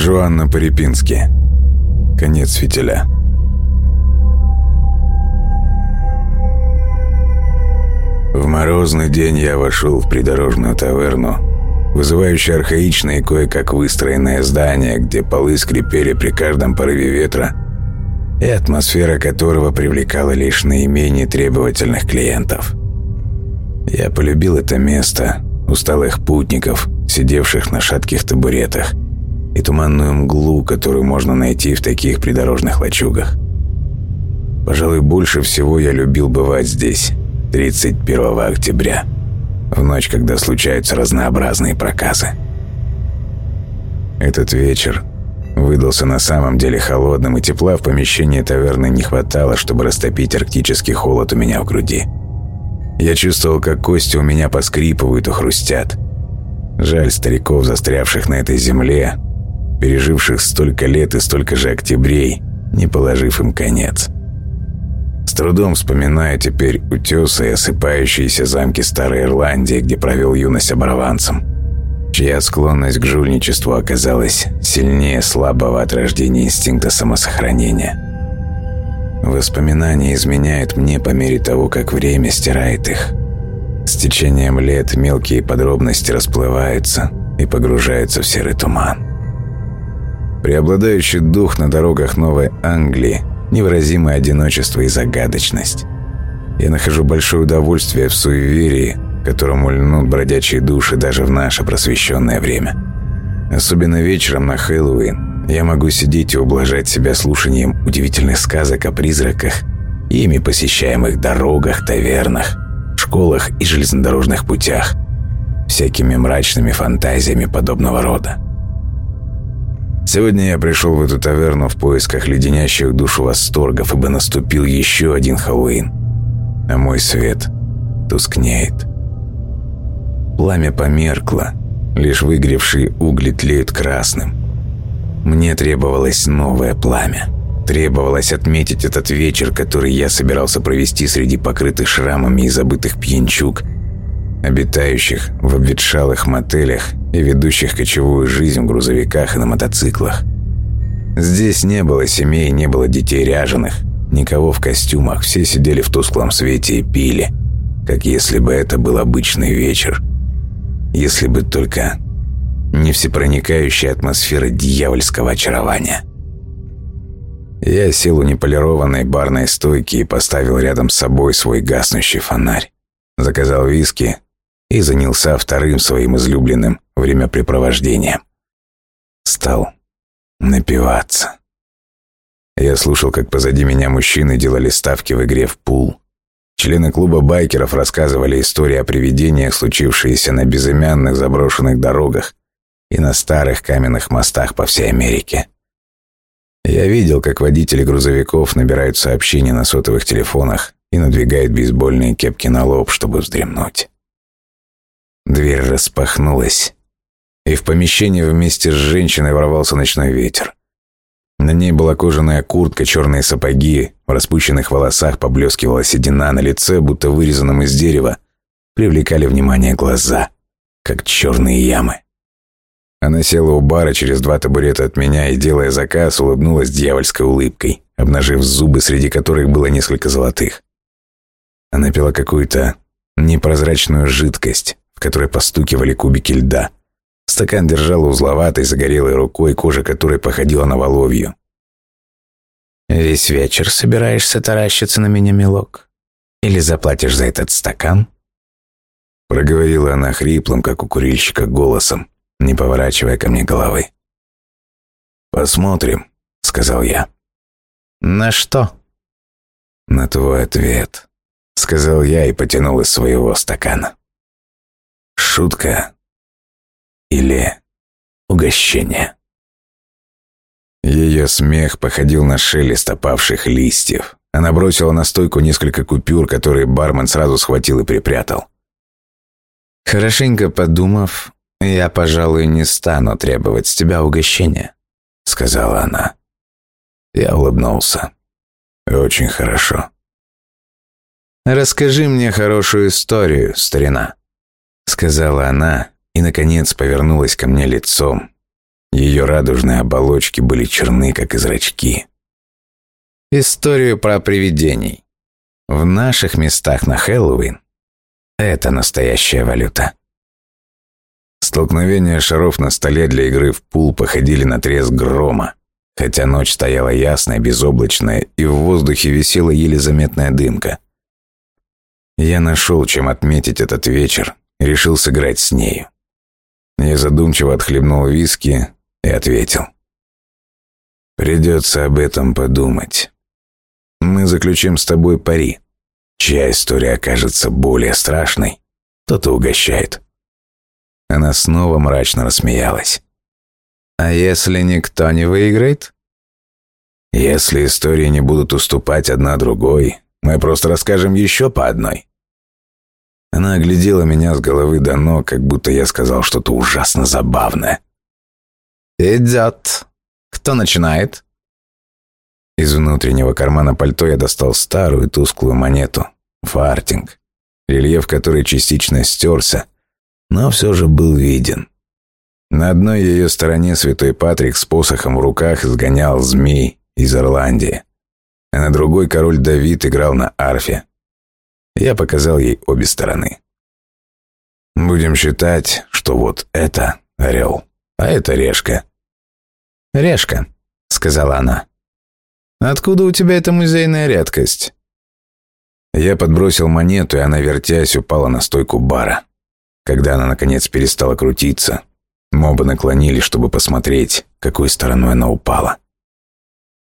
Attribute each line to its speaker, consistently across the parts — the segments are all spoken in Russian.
Speaker 1: Жуанна Порепински. Конец фитиля. В морозный день я вошел в придорожную таверну, вызывающее архаичное кое-как выстроенное здание, где полы скрипели при каждом порыве ветра, и атмосфера которого привлекала лишь наименее требовательных клиентов. Я полюбил это место, усталых путников, сидевших на шатких табуретах, и туманную мглу, которую можно найти в таких придорожных лачугах. Пожалуй, больше всего я любил бывать здесь, 31 октября, в ночь, когда случаются разнообразные проказы. Этот вечер выдался на самом деле холодным, и тепла в помещении таверны не хватало, чтобы растопить арктический холод у меня в груди. Я чувствовал, как кости у меня поскрипывают и хрустят. Жаль стариков, застрявших на этой земле, переживших столько лет и столько же октябрей, не положив им конец. С трудом вспоминаю теперь утесы и осыпающиеся замки Старой Ирландии, где провел юность оборванцем, чья склонность к жульничеству оказалась сильнее слабого от рождения инстинкта самосохранения. Воспоминания изменяют мне по мере того, как время стирает их. С течением лет мелкие подробности расплываются и погружаются в серый туман. Преобладающий дух на дорогах Новой Англии – невыразимое одиночество и загадочность. Я нахожу большое удовольствие в суеверии, которому льнут бродячие души даже в наше просвещенное время. Особенно вечером на Хэллоуин я могу сидеть и ублажать себя слушанием удивительных сказок о призраках ими посещаемых дорогах, тавернах, школах и железнодорожных путях, всякими мрачными фантазиями подобного рода. Сегодня я пришел в эту таверну в поисках леденящих душу восторгов, ибо наступил еще один Хэллоуин, а мой свет тускнеет. Пламя померкло, лишь выгревшие угли тлеют красным. Мне требовалось новое пламя. Требовалось отметить этот вечер, который я собирался провести среди покрытых шрамами и забытых пьянчуг, обитающих в обветшалых мотелях и ведущих кочевую жизнь в грузовиках и на мотоциклах. Здесь не было семей, не было детей ряженых, никого в костюмах, все сидели в тусклом свете и пили, как если бы это был обычный вечер. Если бы только не всепроникающая атмосфера дьявольского очарования. Я сел у неполированной барной стойки и поставил рядом с собой свой гаснущий фонарь. Заказал виски и занялся вторым своим излюбленным времяпрепровождением. Стал напиваться. Я слушал, как позади меня мужчины делали ставки в игре в пул. Члены клуба байкеров рассказывали истории о привидениях, случившиеся на безымянных заброшенных дорогах и на старых каменных мостах по всей Америке. Я видел, как водители грузовиков набирают сообщения на сотовых телефонах и надвигают бейсбольные кепки на лоб, чтобы вздремнуть. Дверь распахнулась, и в помещение вместе с женщиной ворвался ночной ветер. На ней была кожаная куртка, черные сапоги, в распущенных волосах поблескивала седина на лице, будто вырезанном из дерева, привлекали внимание глаза, как черные ямы. Она села у бара через два табурета от меня и, делая заказ, улыбнулась дьявольской улыбкой, обнажив зубы, среди которых было несколько золотых. Она пила какую-то непрозрачную жидкость, в которой постукивали кубики льда. Стакан держала узловатой, загорелой рукой, кожа которой походила на воловью. «Весь вечер собираешься таращиться на меня, милок? Или заплатишь за этот стакан?» Проговорила она хриплым, как у курильщика, голосом, не поворачивая ко мне головы. «Посмотрим», — сказал я. «На что?» «На твой ответ», — сказал я и потянул из своего стакана. Шутка или угощение? Ее смех походил на шелест опавших листьев. Она бросила на стойку несколько купюр, которые бармен сразу схватил и припрятал. «Хорошенько подумав, я, пожалуй, не стану требовать с тебя угощения», — сказала она. Я улыбнулся. «Очень хорошо». «Расскажи мне хорошую историю, старина», сказала она и, наконец, повернулась ко мне лицом. Ее радужные оболочки были черны, как и зрачки. Историю про привидений. В наших местах на Хэллоуин это настоящая валюта. Столкновения шаров на столе для игры в пул походили на треск грома, хотя ночь стояла ясная, безоблачная, и в воздухе висела еле заметная дымка. Я нашел, чем отметить этот вечер, решил сыграть с нею. Я задумчиво отхлебнул виски и ответил. «Придется об этом подумать. Мы заключим с тобой пари. Чья история окажется более страшной, тот и угощает». Она снова мрачно рассмеялась. «А если никто не выиграет?» «Если истории не будут уступать одна другой, мы просто расскажем еще по одной». Она оглядела меня с головы до ног, как будто я сказал что-то ужасно забавное. «Идет. Кто начинает?» Из внутреннего кармана пальто я достал старую тусклую монету. Фартинг. Рельеф которой частично стерся, но все же был виден. На одной ее стороне святой Патрик с посохом в руках изгонял змей из Ирландии, а на другой король Давид играл на арфе. Я показал ей обе стороны. Будем считать, что вот это орел, а это решка. «Решка», — сказала она. «Откуда у тебя эта музейная редкость?» Я подбросил монету, и она, вертясь, упала на стойку бара. Когда она, наконец, перестала крутиться, мобы наклонились, чтобы посмотреть, какой стороной она упала.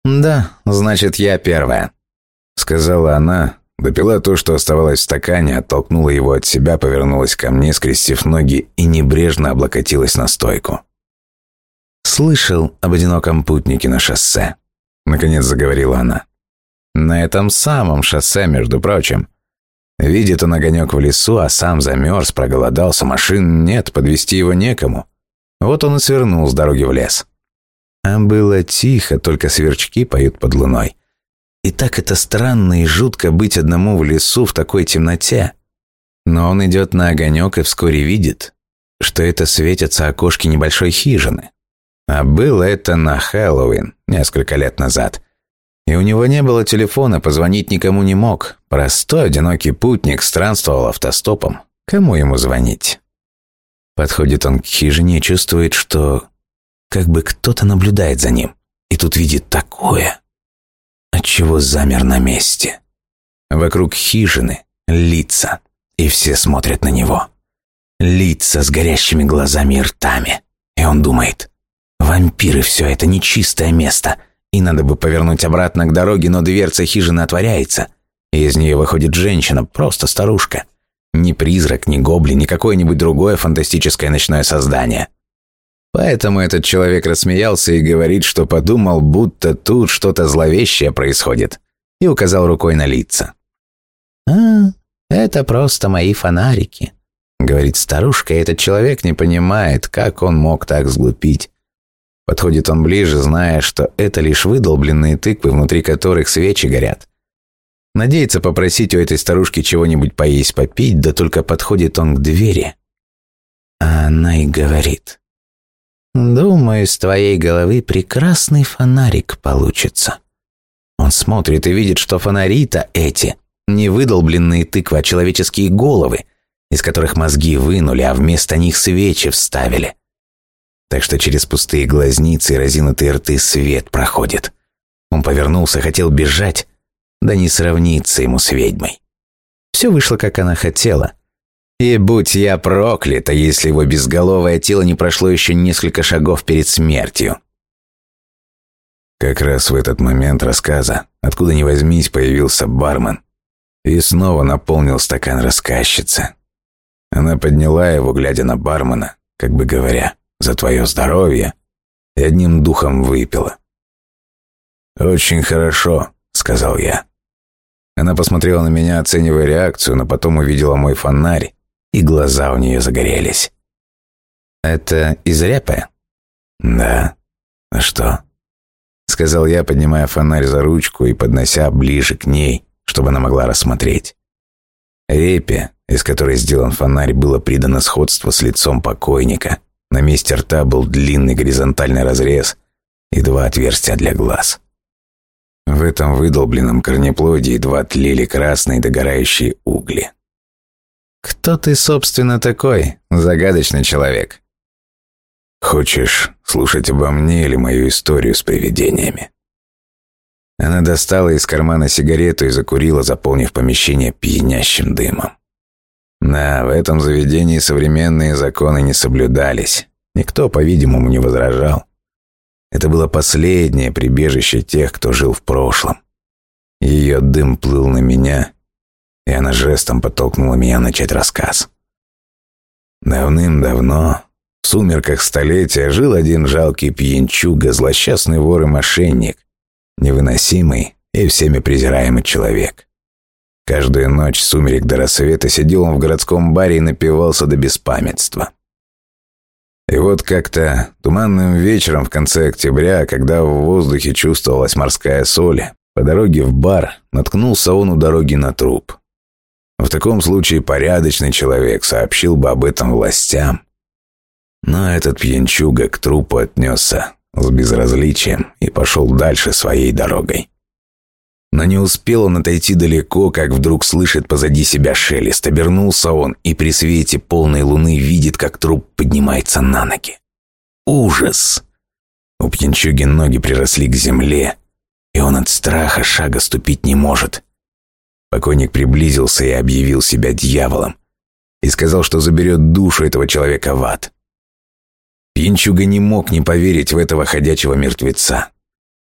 Speaker 1: «Да, значит, я первая», — сказала она, допила то, что оставалось в стакане, оттолкнула его от себя, повернулась ко мне, скрестив ноги и небрежно облокотилась на стойку. «Слышал об одиноком путнике на шоссе», — наконец заговорила она. «На этом самом шоссе, между прочим. Видит он огонек в лесу, а сам замерз, проголодался, машин нет, подвести его некому. Вот он и свернул с дороги в лес. А было тихо, только сверчки поют под луной. И так это странно и жутко быть одному в лесу в такой темноте. Но он идет на огонек и вскоре видит, что это светятся окошки небольшой хижины. А было это на Хэллоуин, несколько лет назад. И у него не было телефона, позвонить никому не мог. Простой одинокий путник странствовал автостопом. Кому ему звонить? Подходит он к хижине и чувствует, что как бы кто-то наблюдает за ним. И тут видит такое, отчего замер на месте. Вокруг хижины лица, и все смотрят на него. Лица с горящими глазами и ртами. И он думает, вампиры все это нечистое место – и надо бы повернуть обратно к дороге, но дверца хижины отворяется, и из нее выходит женщина, просто старушка. Ни призрак, ни гоблин, ни какое-нибудь другое фантастическое ночное создание. Поэтому этот человек рассмеялся и говорит, что подумал, будто тут что-то зловещее происходит, и указал рукой на лица. «А, это просто мои фонарики», — говорит старушка, и этот человек не понимает, как он мог так сглупить. Подходит он ближе, зная, что это лишь выдолбленные тыквы, внутри которых свечи горят. Надеется попросить у этой старушки чего-нибудь поесть, попить, да только подходит он к двери. А она и говорит. «Думаю, с твоей головы прекрасный фонарик получится». Он смотрит и видит, что фонари-то эти не выдолбленные тыквы, а человеческие головы, из которых мозги вынули, а вместо них свечи вставили так что через пустые глазницы и разинутые рты свет проходит. Он повернулся, хотел бежать, да не сравнится ему с ведьмой. Все вышло, как она хотела. И будь я проклята, если его безголовое тело не прошло еще несколько шагов перед смертью. Как раз в этот момент рассказа, откуда ни возьмись, появился бармен и снова наполнил стакан рассказчицы. Она подняла его, глядя на бармена, как бы говоря, за твое здоровье, и одним духом выпила. «Очень хорошо», — сказал я. Она посмотрела на меня, оценивая реакцию, но потом увидела мой фонарь, и глаза у нее загорелись. «Это из репы?» «Да. А что?» Сказал я, поднимая фонарь за ручку и поднося ближе к ней, чтобы она могла рассмотреть. Репе, из которой сделан фонарь, было придано сходство с лицом покойника — На месте рта был длинный горизонтальный разрез и два отверстия для глаз. В этом выдолбленном корнеплоде едва тлели красные догорающие угли. «Кто ты, собственно, такой, загадочный человек?» «Хочешь слушать обо мне или мою историю с привидениями?» Она достала из кармана сигарету и закурила, заполнив помещение пьянящим дымом. Да, в этом заведении современные законы не соблюдались. Никто, по-видимому, не возражал. Это было последнее прибежище тех, кто жил в прошлом. Ее дым плыл на меня, и она жестом подтолкнула меня начать рассказ. Давным-давно, в сумерках столетия, жил один жалкий пьянчуга, злосчастный вор и мошенник, невыносимый и всеми презираемый человек. Каждую ночь сумерек до рассвета сидел он в городском баре и напивался до беспамятства. И вот как-то туманным вечером в конце октября, когда в воздухе чувствовалась морская соль, по дороге в бар наткнулся он у дороги на труп. В таком случае порядочный человек сообщил бы об этом властям. Но этот пьянчуга к трупу отнесся с безразличием и пошел дальше своей дорогой. Но не успел он отойти далеко, как вдруг слышит позади себя шелест. Обернулся он и при свете полной луны видит, как труп поднимается на ноги. Ужас! У пьянчуги ноги приросли к земле, и он от страха шага ступить не может. Покойник приблизился и объявил себя дьяволом и сказал, что заберет душу этого человека в ад. Пинчуга не мог не поверить в этого ходячего мертвеца,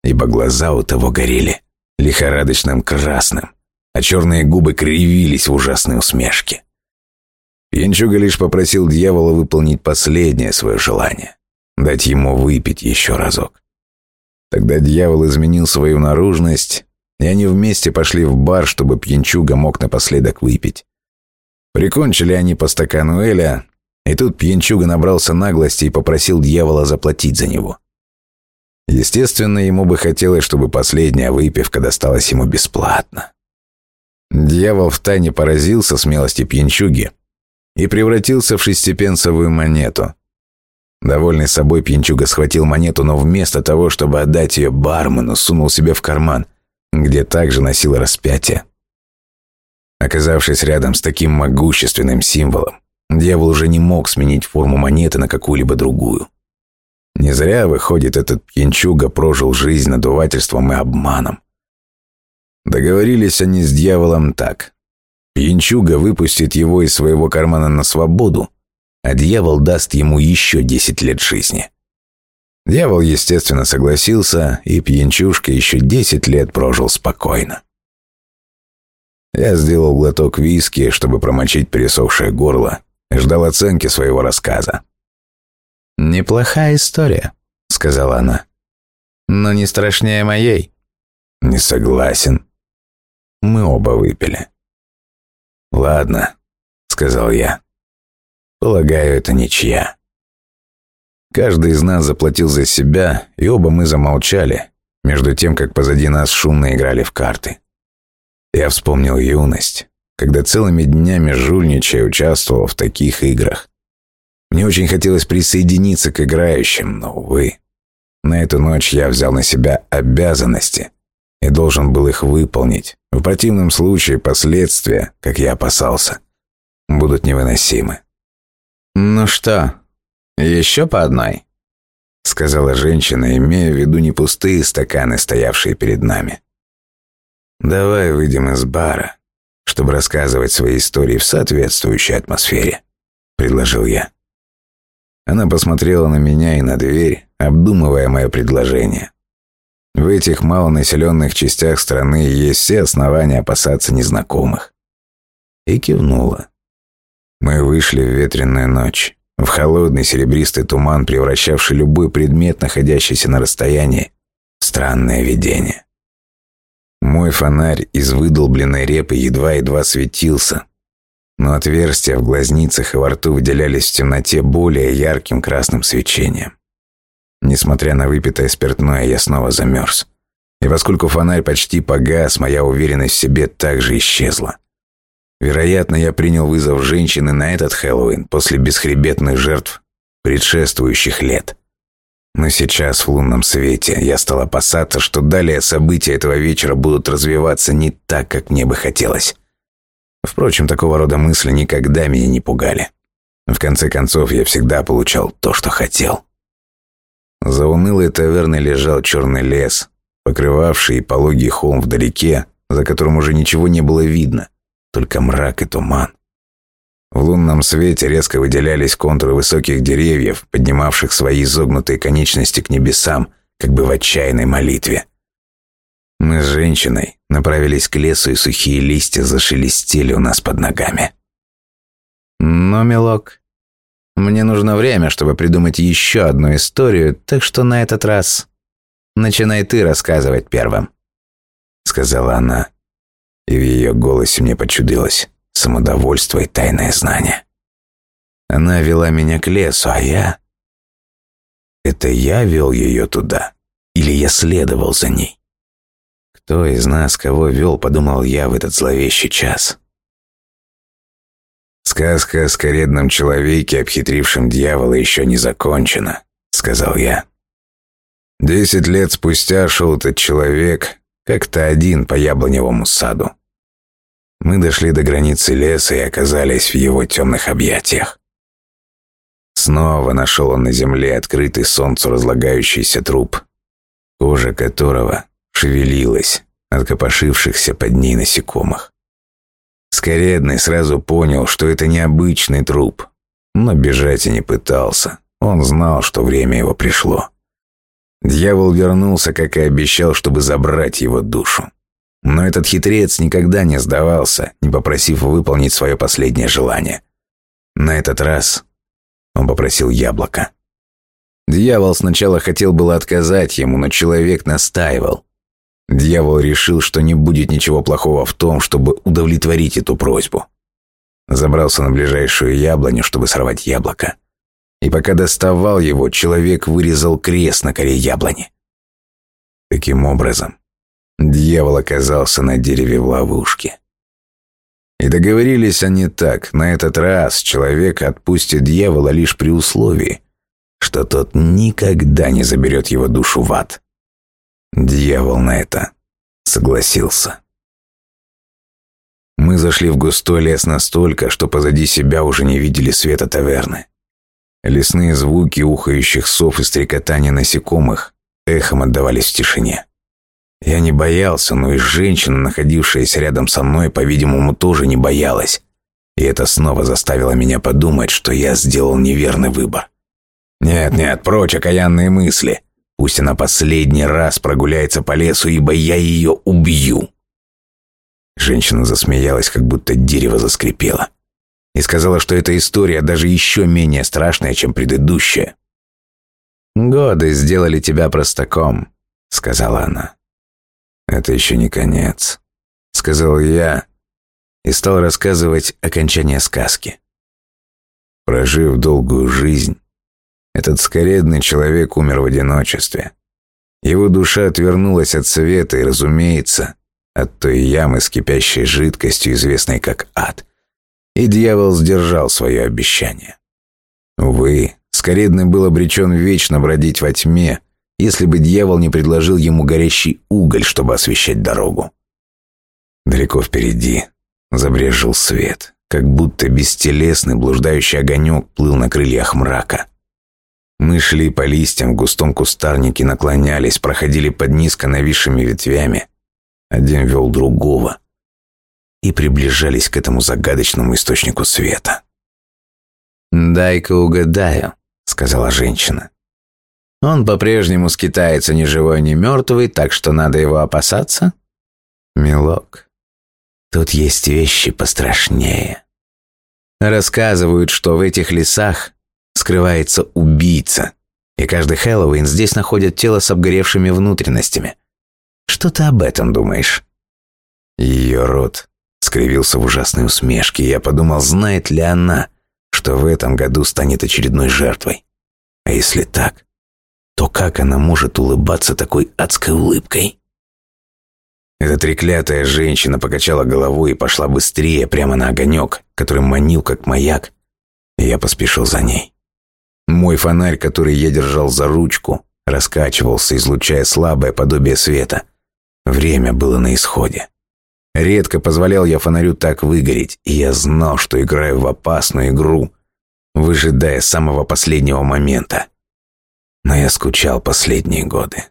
Speaker 1: ибо глаза у того горели лихорадочным красным, а черные губы кривились в ужасной усмешке. Пинчуга лишь попросил дьявола выполнить последнее свое желание — дать ему выпить еще разок. Тогда дьявол изменил свою наружность, и они вместе пошли в бар, чтобы пьянчуга мог напоследок выпить. Прикончили они по стакану Эля, и тут пьянчуга набрался наглости и попросил дьявола заплатить за него. Естественно, ему бы хотелось, чтобы последняя выпивка досталась ему бесплатно. Дьявол втайне поразился смелости пьянчуги и превратился в шестипенсовую монету. Довольный собой пьянчуга схватил монету, но вместо того, чтобы отдать ее бармену, сунул себе в карман, где также носил распятие. Оказавшись рядом с таким могущественным символом, Дьявол уже не мог сменить форму монеты на какую-либо другую. Не зря, выходит, этот пьянчуга прожил жизнь надувательством и обманом. Договорились они с дьяволом так. Пьянчуга выпустит его из своего кармана на свободу, а дьявол даст ему еще десять лет жизни. Дьявол, естественно, согласился, и пьянчушка еще десять лет прожил спокойно. Я сделал глоток виски, чтобы промочить пересохшее горло, ждал оценки своего рассказа.
Speaker 2: «Неплохая история», — сказала она. «Но не страшнее моей».
Speaker 1: «Не согласен». Мы оба выпили. «Ладно», — сказал я. «Полагаю, это ничья». Каждый из нас заплатил за себя, и оба мы замолчали, между тем, как позади нас шумно играли в карты. Я вспомнил юность, когда целыми днями жульничая участвовал в таких играх. Мне очень хотелось присоединиться к играющим, но, увы, на эту ночь я взял на себя обязанности и должен был их выполнить. В противном случае последствия, как я опасался, будут невыносимы.
Speaker 2: «Ну что, еще по одной?»
Speaker 1: — сказала женщина, имея в виду не пустые стаканы, стоявшие перед нами. «Давай выйдем из бара, чтобы рассказывать свои истории в соответствующей атмосфере», — предложил я. Она посмотрела на меня и на дверь, обдумывая мое предложение. В этих малонаселенных частях страны есть все основания опасаться незнакомых. И кивнула. Мы вышли в ветреную ночь, в холодный серебристый туман, превращавший любой предмет, находящийся на расстоянии, странное видение. Мой фонарь из выдолбленной репы едва-едва светился, но отверстия в глазницах и во рту выделялись в темноте более ярким красным свечением. Несмотря на выпитое спиртное, я снова замерз. И поскольку фонарь почти погас, моя уверенность в себе также исчезла. Вероятно, я принял вызов женщины на этот Хэллоуин после бесхребетных жертв предшествующих лет. Но сейчас в лунном свете я стал опасаться, что далее события этого вечера будут развиваться не так, как мне бы хотелось. Впрочем, такого рода мысли никогда меня не пугали. В конце концов, я всегда получал то, что хотел. За унылой таверной лежал черный лес, покрывавший пологий холм вдалеке, за которым уже ничего не было видно, только мрак и туман. В лунном свете резко выделялись контуры высоких деревьев, поднимавших свои изогнутые конечности к небесам, как бы в отчаянной молитве. Мы с женщиной направились к лесу, и сухие листья зашелестели у нас под ногами.
Speaker 2: «Но, милок, мне нужно время, чтобы придумать еще одну историю, так что на этот раз начинай ты рассказывать первым», —
Speaker 1: сказала она, и в ее голосе мне почудилось самодовольство и тайное знание. Она вела меня к лесу, а я... Это я вел ее туда? Или я следовал за ней? Кто из нас кого вел, подумал я в этот зловещий час. «Сказка о скоредном человеке, обхитрившем дьявола, еще не закончена», — сказал я. Десять лет спустя шел этот человек, как-то один по яблоневому саду. Мы дошли до границы леса и оказались в его темных объятиях. Снова нашел он на земле открытый солнцу разлагающийся труп, кожа которого шевелилась от копошившихся под ней насекомых. Скоредный сразу понял, что это необычный труп, но бежать и не пытался. Он знал, что время его пришло. Дьявол вернулся, как и обещал, чтобы забрать его душу. Но этот хитрец никогда не сдавался, не попросив выполнить свое последнее желание. На этот раз он попросил яблоко. Дьявол сначала хотел было отказать ему, но человек настаивал. Дьявол решил, что не будет ничего плохого в том, чтобы удовлетворить эту просьбу. Забрался на ближайшую яблоню, чтобы сорвать яблоко. И пока доставал его, человек вырезал крест на коре яблони. Таким образом, Дьявол оказался на дереве в ловушке. И договорились они так. На этот раз человек отпустит дьявола лишь при условии, что тот никогда не заберет его душу в ад. Дьявол на это согласился. Мы зашли в густой лес настолько, что позади себя уже не видели света таверны. Лесные звуки ухающих сов и стрекотания насекомых эхом отдавались в тишине. Я не боялся, но и женщина, находившаяся рядом со мной, по-видимому, тоже не боялась. И это снова заставило меня подумать, что я сделал неверный выбор. Нет-нет, прочь окаянные мысли. Пусть она последний раз прогуляется по лесу, ибо я ее убью. Женщина засмеялась, как будто дерево заскрипело. И сказала, что эта история даже еще менее страшная, чем предыдущая. «Годы сделали тебя простаком», — сказала она. «Это еще не конец», — сказал я и стал рассказывать окончание сказки. Прожив долгую жизнь, этот скоредный человек умер в одиночестве. Его душа отвернулась от света и, разумеется, от той ямы с кипящей жидкостью, известной как ад. И дьявол сдержал свое обещание. Увы, Скоредный был обречен вечно бродить во тьме, если бы дьявол не предложил ему горящий уголь, чтобы освещать дорогу. Далеко впереди забрежил свет, как будто бестелесный блуждающий огонек плыл на крыльях мрака. Мы шли по листьям в густом кустарнике, наклонялись, проходили под низко нависшими ветвями. Один вел другого. И приближались к этому загадочному источнику света.
Speaker 2: «Дай-ка угадаю», — сказала женщина. Он по-прежнему скитается ни живой, ни мертвый, так что надо его опасаться?
Speaker 1: Милок, тут есть вещи пострашнее.
Speaker 2: Рассказывают, что в этих лесах скрывается убийца, и каждый Хэллоуин здесь находят тело с обгоревшими внутренностями. Что ты об этом думаешь?
Speaker 1: Ее рот скривился в ужасной усмешке, я подумал, знает ли она, что в этом году станет очередной жертвой. А если так, то как она может улыбаться такой адской улыбкой? Эта треклятая женщина покачала головой и пошла быстрее, прямо на огонек, который манил как маяк, я поспешил за ней.
Speaker 2: Мой фонарь, который я держал за ручку, раскачивался, излучая слабое подобие света. Время было на исходе. Редко позволял я фонарю так выгореть, и я знал, что играю в опасную игру, выжидая самого последнего момента. Но я скучал последние годы.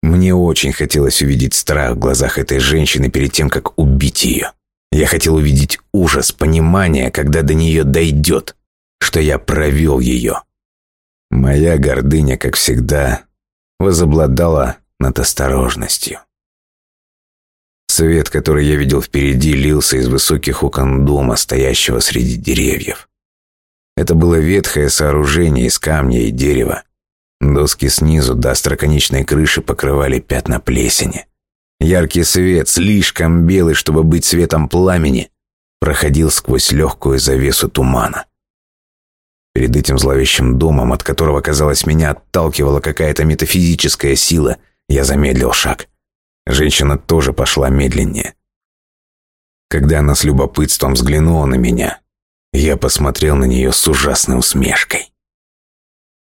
Speaker 2: Мне очень хотелось увидеть страх в глазах этой женщины перед тем, как убить ее. Я хотел увидеть ужас, понимание, когда до нее дойдет, что я провел ее. Моя гордыня, как всегда, возобладала над осторожностью. Свет, который я видел впереди, лился из высоких окон дома, стоящего среди деревьев. Это было ветхое сооружение из камня и дерева. Доски снизу до остроконечной крыши покрывали пятна плесени. Яркий свет, слишком белый, чтобы быть светом пламени, проходил сквозь легкую завесу тумана. Перед этим зловещим домом, от которого, казалось, меня отталкивала какая-то метафизическая сила, я замедлил шаг. Женщина тоже пошла медленнее. Когда она с любопытством взглянула на меня, я посмотрел на нее с ужасной усмешкой.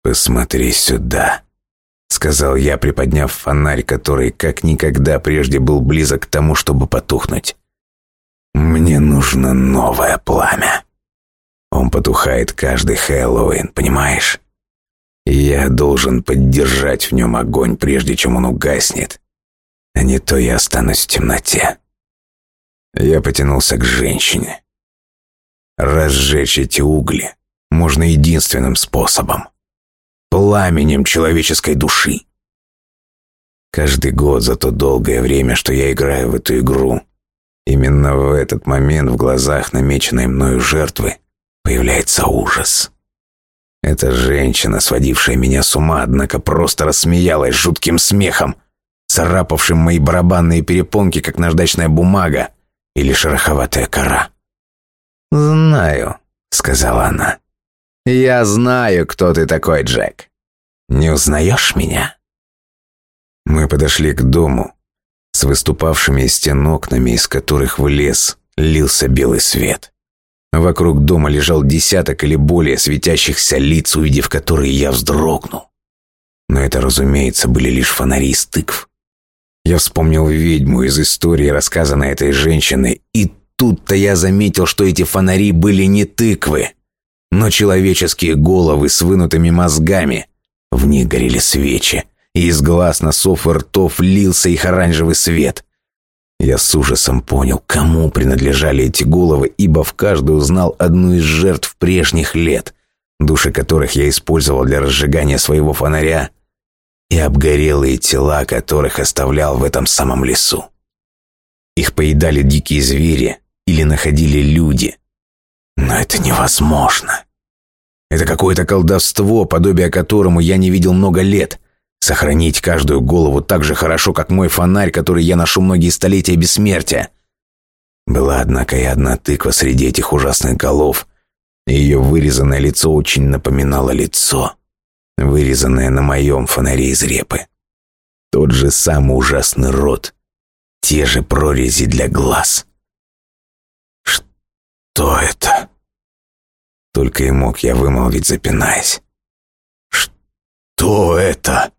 Speaker 2: «Посмотри сюда», — сказал я, приподняв фонарь, который как никогда прежде был близок к тому, чтобы потухнуть. «Мне нужно новое пламя. Он потухает каждый Хэллоуин, понимаешь? Я должен поддержать в нем огонь, прежде чем он угаснет а не то я останусь в темноте. Я потянулся к женщине. Разжечь эти угли можно единственным способом – пламенем человеческой души. Каждый год за то долгое время, что я играю в эту игру, именно в этот момент в глазах намеченной мною жертвы появляется ужас. Эта женщина, сводившая меня с ума, однако просто рассмеялась жутким смехом – царапавшим мои барабанные перепонки, как наждачная бумага или шероховатая кора. «Знаю», — сказала она. «Я знаю, кто ты такой, Джек. Не узнаешь меня?» Мы подошли к дому с выступавшими из стен окнами, из которых в лес лился белый свет. Вокруг дома лежал десяток или более светящихся лиц, увидев которые я вздрогнул. Но это, разумеется, были лишь фонари из тыкв. Я вспомнил ведьму из истории, рассказанной этой женщиной, и тут-то я заметил, что эти фонари были не тыквы, но человеческие головы с вынутыми мозгами. В них горели свечи, и из глаз, носов и ртов лился их оранжевый свет. Я с ужасом понял, кому принадлежали эти головы, ибо в каждую узнал одну из жертв прежних лет, души которых я использовал для разжигания своего фонаря и обгорелые тела, которых оставлял в этом самом лесу. Их поедали дикие звери или находили люди. Но это невозможно. Это какое-то колдовство, подобие которому я не видел много лет. Сохранить каждую голову так же хорошо, как мой фонарь, который я ношу многие столетия бессмертия. Была, однако, и одна тыква среди этих ужасных голов, ее вырезанное лицо очень напоминало лицо вырезанная на моем фонаре из репы. Тот же самый ужасный рот, те же прорези для глаз. «Что это?» Только и мог я вымолвить, запинаясь. «Что это?»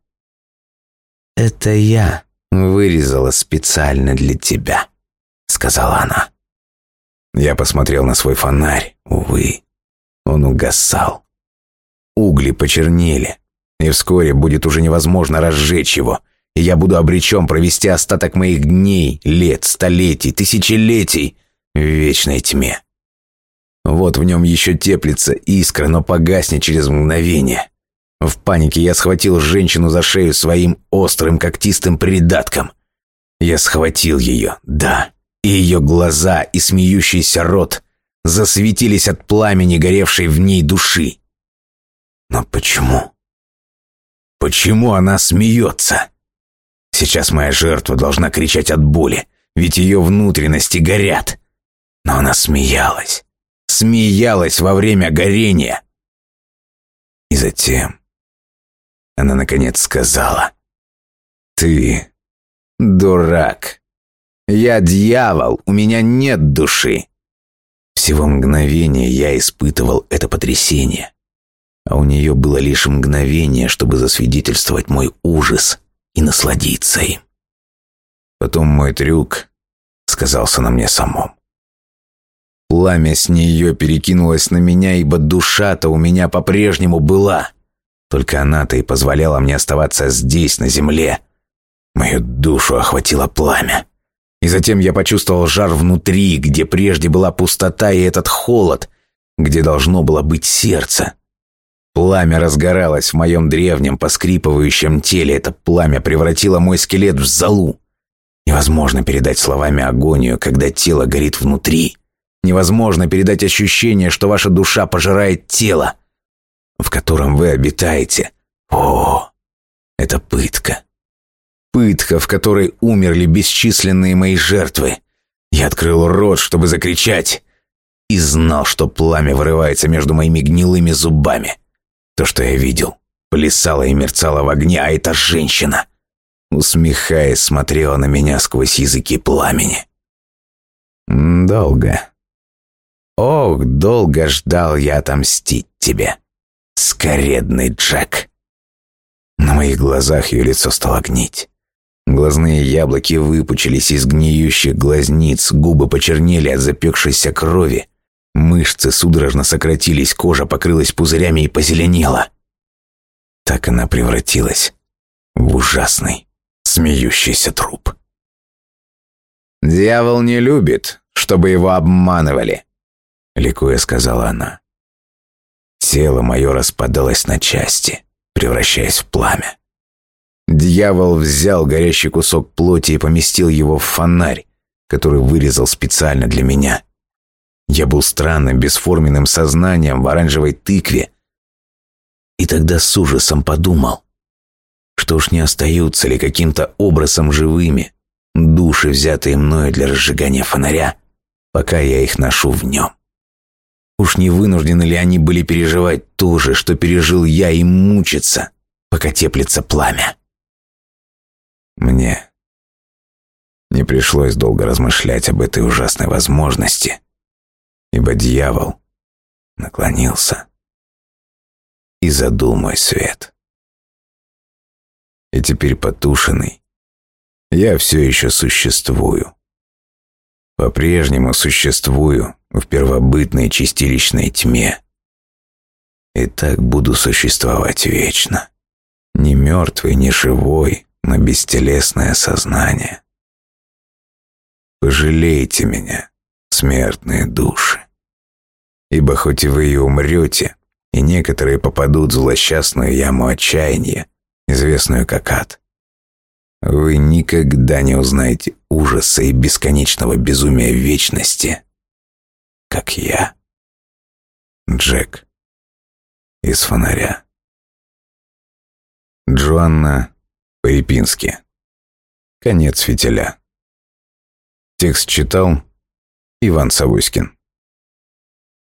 Speaker 2: «Это я вырезала специально для тебя», — сказала она. Я посмотрел на свой фонарь. Увы, он угасал. Угли почернели, и вскоре будет уже невозможно разжечь его, и я буду обречен провести остаток моих дней, лет, столетий, тысячелетий в вечной тьме. Вот в нем еще теплится искра, но погаснет через мгновение. В панике я схватил женщину за шею своим острым когтистым придатком. Я схватил ее, да, и ее глаза и смеющийся рот засветились от пламени, горевшей в ней души. Но почему? Почему она смеется? Сейчас моя жертва должна кричать от боли, ведь ее внутренности горят. Но она смеялась. Смеялась во время горения. И затем она наконец сказала. «Ты дурак. Я дьявол, у меня нет души». Всего мгновения я испытывал это потрясение. А у нее было лишь мгновение, чтобы засвидетельствовать мой ужас и насладиться им. Потом мой трюк сказался на мне самом. Пламя с нее перекинулось на меня, ибо душа-то у меня по-прежнему была. Только она-то и позволяла мне оставаться здесь, на земле. Мою душу охватило пламя. И затем я почувствовал жар внутри, где прежде была пустота и этот холод, где должно было быть сердце. Пламя разгоралось в моем древнем поскрипывающем теле. Это пламя превратило мой скелет в золу. Невозможно передать словами агонию, когда тело горит внутри. Невозможно передать ощущение, что ваша душа пожирает тело, в котором вы обитаете. О, это пытка. Пытка, в которой умерли бесчисленные мои жертвы. Я открыл рот, чтобы закричать, и знал, что пламя вырывается между моими гнилыми зубами. То, что я видел, плясало и мерцало в огне, а эта женщина, усмехаясь, смотрела на меня сквозь языки пламени. Долго. Ох, долго ждал я отомстить тебе, скоредный Джек. На моих глазах ее лицо стало гнить. Глазные яблоки выпучились из гниющих глазниц, губы почернели от запекшейся крови. Мышцы судорожно сократились, кожа покрылась пузырями и позеленела. Так она превратилась в ужасный, смеющийся труп. «Дьявол не любит, чтобы его обманывали», ликуя сказала она. Тело мое распадалось на части, превращаясь в пламя. Дьявол взял горящий кусок плоти и поместил его в фонарь, который вырезал специально для меня. Я был странным, бесформенным сознанием в оранжевой тыкве. И тогда с ужасом подумал, что уж не остаются ли каким-то образом живыми души, взятые мною для разжигания фонаря, пока я их ношу в нем. Уж не вынуждены ли они были переживать то же, что пережил я, и мучиться, пока теплится пламя? Мне не пришлось долго размышлять об этой ужасной возможности, ибо дьявол наклонился и задул мой свет. И теперь потушенный, я все еще существую. По-прежнему существую в первобытной чистилищной тьме. И так буду существовать вечно. Не мертвый, не живой, но бестелесное сознание. Пожалейте меня, смертные души. Ибо хоть вы и умрете, и некоторые попадут в злосчастную яму отчаяния, известную как ад, вы никогда не узнаете ужаса и бесконечного безумия вечности, как я. Джек из фонаря. Джоанна Поепински. Конец фитиля. Текст читал Иван Савуськин.